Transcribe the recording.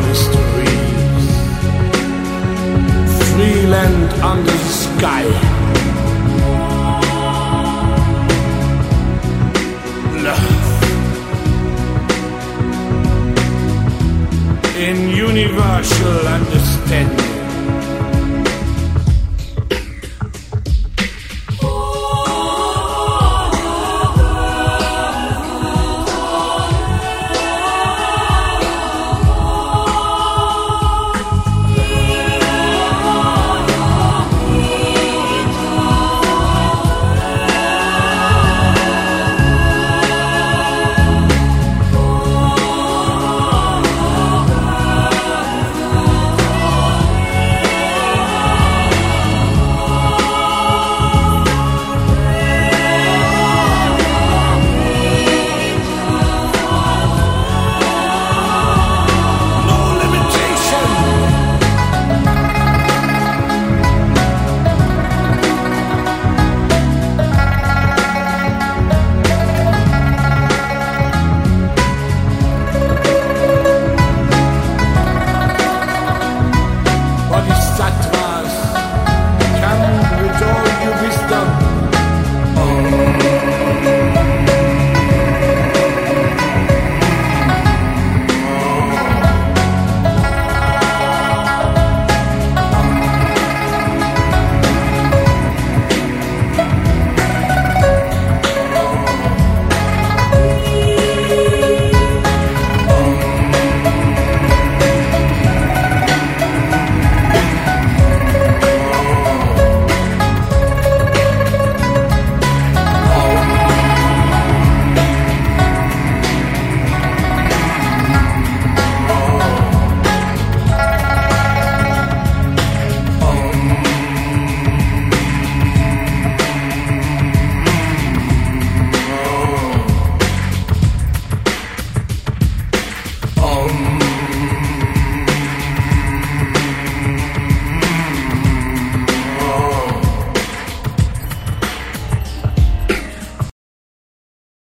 monasteries, free land under the sky. Love in universal understanding.